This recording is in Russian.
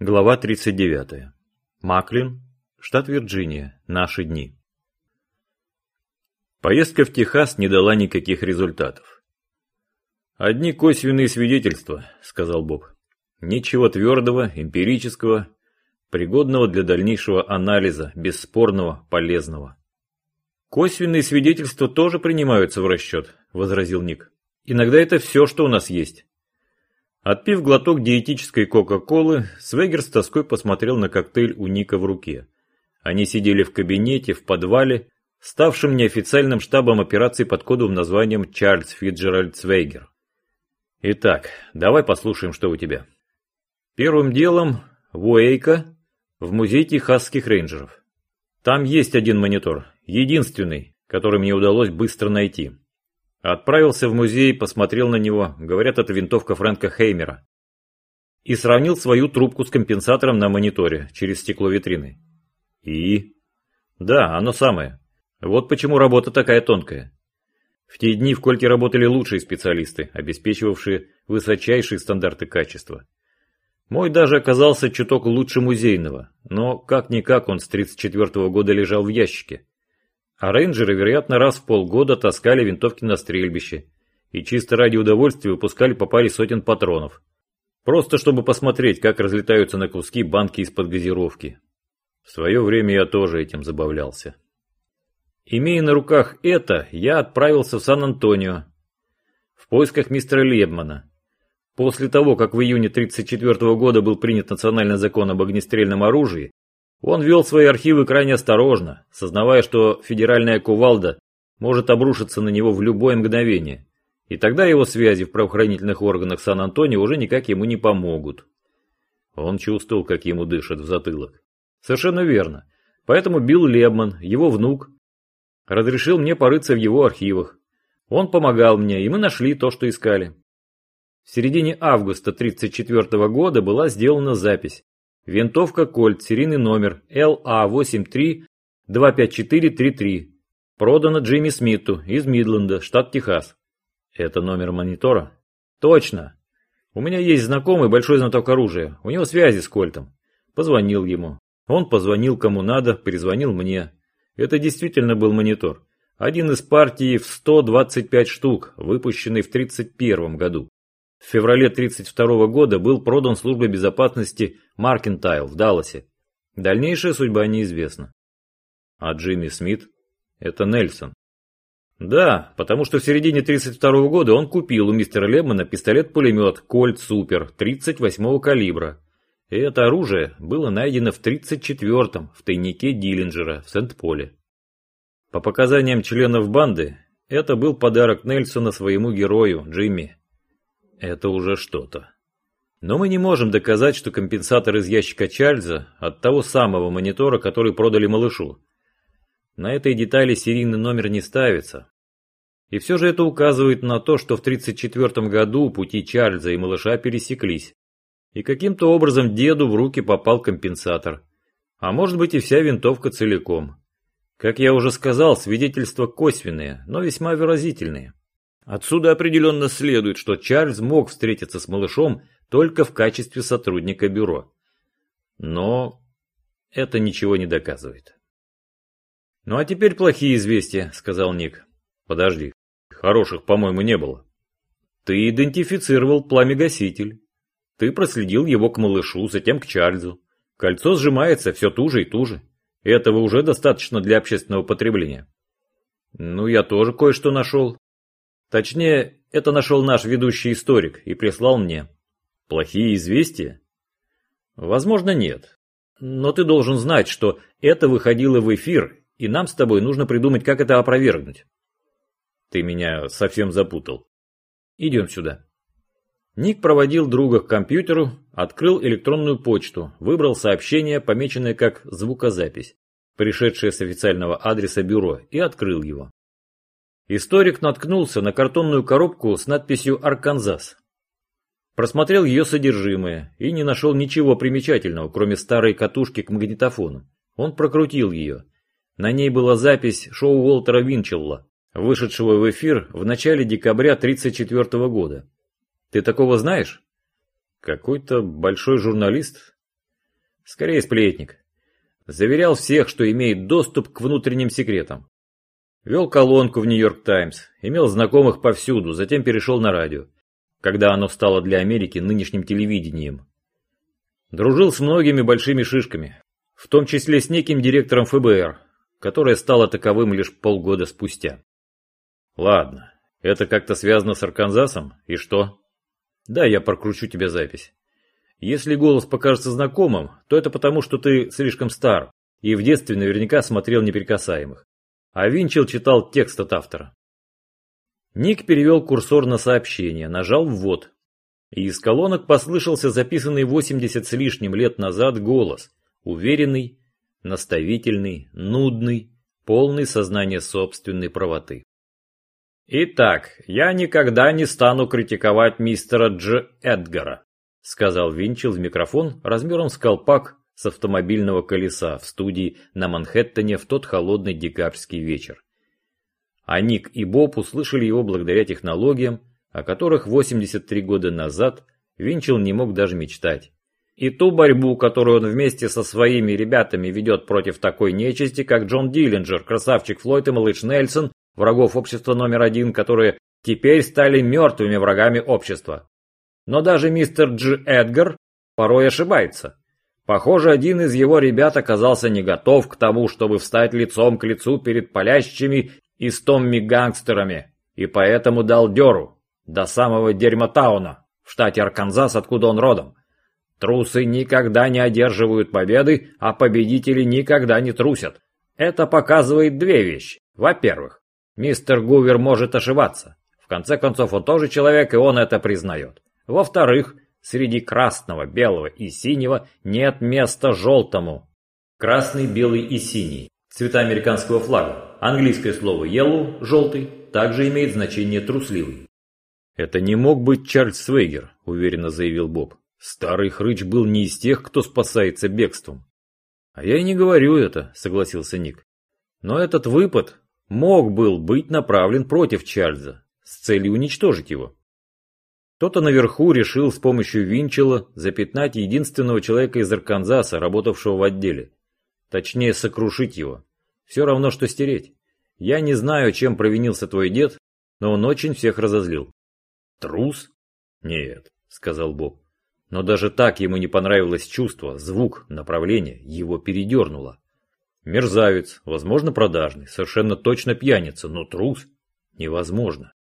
Глава 39. Маклин, штат Вирджиния. Наши дни. Поездка в Техас не дала никаких результатов. «Одни косвенные свидетельства», — сказал Боб. «Ничего твердого, эмпирического, пригодного для дальнейшего анализа, бесспорного, полезного». «Косвенные свидетельства тоже принимаются в расчет», — возразил Ник. «Иногда это все, что у нас есть». Отпив глоток диетической кока-колы, Свегер с тоской посмотрел на коктейль у Ника в руке. Они сидели в кабинете, в подвале, ставшем неофициальным штабом операции под кодовым названием Чарльз Фитджеральд Свегер. Итак, давай послушаем, что у тебя. Первым делом в Уэйка, в музей техасских рейнджеров. Там есть один монитор, единственный, который мне удалось быстро найти. Отправился в музей, посмотрел на него, говорят, это винтовка Фрэнка Хеймера. И сравнил свою трубку с компенсатором на мониторе через стекло витрины. И? Да, оно самое. Вот почему работа такая тонкая. В те дни в Кольке работали лучшие специалисты, обеспечивавшие высочайшие стандарты качества. Мой даже оказался чуток лучше музейного, но как-никак он с 34 -го года лежал в ящике. А рейнджеры, вероятно, раз в полгода таскали винтовки на стрельбище и чисто ради удовольствия выпускали по паре сотен патронов. Просто чтобы посмотреть, как разлетаются на куски банки из-под газировки. В свое время я тоже этим забавлялся. Имея на руках это, я отправился в Сан-Антонио в поисках мистера Лебмана. После того, как в июне 1934 года был принят национальный закон об огнестрельном оружии, он вел свои архивы крайне осторожно, сознавая, что федеральная кувалда может обрушиться на него в любое мгновение, и тогда его связи в правоохранительных органах Сан-Антонио уже никак ему не помогут. Он чувствовал, как ему дышат в затылок. Совершенно верно. Поэтому Билл Лебман, его внук, разрешил мне порыться в его архивах. Он помогал мне, и мы нашли то, что искали. В середине августа 1934 года была сделана запись, Винтовка Кольт, серийный номер LA83-25433. Продана Джимми Смиту из Мидленда, штат Техас. Это номер монитора? Точно. У меня есть знакомый большой знаток оружия. У него связи с Кольтом. Позвонил ему. Он позвонил кому надо, перезвонил мне. Это действительно был монитор. Один из партии в 125 штук, выпущенный в 1931 году в феврале 1932 года был продан службой безопасности Маркентайл в Далласе. Дальнейшая судьба неизвестна. А Джимми Смит – это Нельсон. Да, потому что в середине 1932 года он купил у мистера Лемона пистолет-пулемет Кольт Супер 38-го калибра. И это оружие было найдено в 1934-м в тайнике Диллинджера в Сент-Поле. По показаниям членов банды, это был подарок Нельсона своему герою, Джимми, это уже что-то. Но мы не можем доказать, что компенсатор из ящика Чарльза от того самого монитора, который продали малышу. На этой детали серийный номер не ставится. И все же это указывает на то, что в 1934 году пути Чарльза и малыша пересеклись. И каким-то образом деду в руки попал компенсатор. А может быть и вся винтовка целиком. Как я уже сказал, свидетельства косвенные, но весьма выразительные. Отсюда определенно следует, что Чарльз мог встретиться с малышом только в качестве сотрудника бюро. Но это ничего не доказывает. «Ну а теперь плохие известия», — сказал Ник. «Подожди, хороших, по-моему, не было. Ты идентифицировал пламегаситель. Ты проследил его к малышу, затем к Чарльзу. Кольцо сжимается все туже и туже. Этого уже достаточно для общественного потребления. Ну, я тоже кое-что нашел. Точнее, это нашел наш ведущий историк и прислал мне. Плохие известия? Возможно, нет. Но ты должен знать, что это выходило в эфир, и нам с тобой нужно придумать, как это опровергнуть. Ты меня совсем запутал. Идем сюда. Ник проводил друга к компьютеру, открыл электронную почту, выбрал сообщение, помеченное как звукозапись, пришедшее с официального адреса бюро, и открыл его. Историк наткнулся на картонную коробку с надписью «Арканзас». Просмотрел ее содержимое и не нашел ничего примечательного, кроме старой катушки к магнитофону. Он прокрутил ее. На ней была запись шоу Уолтера Винчелла, вышедшего в эфир в начале декабря 1934 года. Ты такого знаешь? Какой-то большой журналист? Скорее сплетник. Заверял всех, что имеет доступ к внутренним секретам. Вел колонку в Нью-Йорк Таймс, имел знакомых повсюду, затем перешел на радио, когда оно стало для Америки нынешним телевидением. Дружил с многими большими шишками, в том числе с неким директором ФБР, которое стало таковым лишь полгода спустя. Ладно, это как-то связано с Арканзасом? И что? Да, я прокручу тебе запись. Если голос покажется знакомым, то это потому, что ты слишком стар и в детстве наверняка смотрел «Неприкасаемых». А Винчел читал текст от автора. Ник перевел курсор на сообщение, нажал «Ввод». И из колонок послышался записанный 80 с лишним лет назад голос, уверенный, наставительный, нудный, полный сознания собственной правоты. «Итак, я никогда не стану критиковать мистера Дж. Эдгара», сказал Винчел в микрофон размером с колпак с автомобильного колеса в студии на Манхэттене в тот холодный декабрьский вечер. А Ник и Боб услышали его благодаря технологиям, о которых 83 года назад Винчел не мог даже мечтать. И ту борьбу, которую он вместе со своими ребятами ведет против такой нечисти, как Джон Диллинджер, красавчик Флойд и малыш Нельсон, врагов общества номер один, которые теперь стали мертвыми врагами общества. Но даже мистер Дж. Эдгар порой ошибается. Похоже, один из его ребят оказался не готов к тому, чтобы встать лицом к лицу перед палящими и стомми гангстерами, и поэтому дал дёру до самого Дерьмотауна, в штате Арканзас, откуда он родом. Трусы никогда не одерживают победы, а победители никогда не трусят. Это показывает две вещи. Во-первых, Мистер Гувер может ошибаться. В конце концов, он тоже человек, и он это признает. Во-вторых, среди красного, белого и синего нет места желтому. Красный, белый и синий. Цвета американского флага. Английское слово yellow, желтый, также имеет значение трусливый. «Это не мог быть Чарльз Свейгер», – уверенно заявил Боб. «Старый хрыч был не из тех, кто спасается бегством». «А я и не говорю это», – согласился Ник. «Но этот выпад мог был быть направлен против Чарльза с целью уничтожить его. Кто-то наверху решил с помощью Винчела запятнать единственного человека из Арканзаса, работавшего в отделе. Точнее, сокрушить его. Все равно, что стереть. Я не знаю, чем провинился твой дед, но он очень всех разозлил. Трус? Нет, сказал Боб. Но даже так ему не понравилось чувство, звук, направление, его передернуло. Мерзавец, возможно продажный, совершенно точно пьяница, но трус невозможно.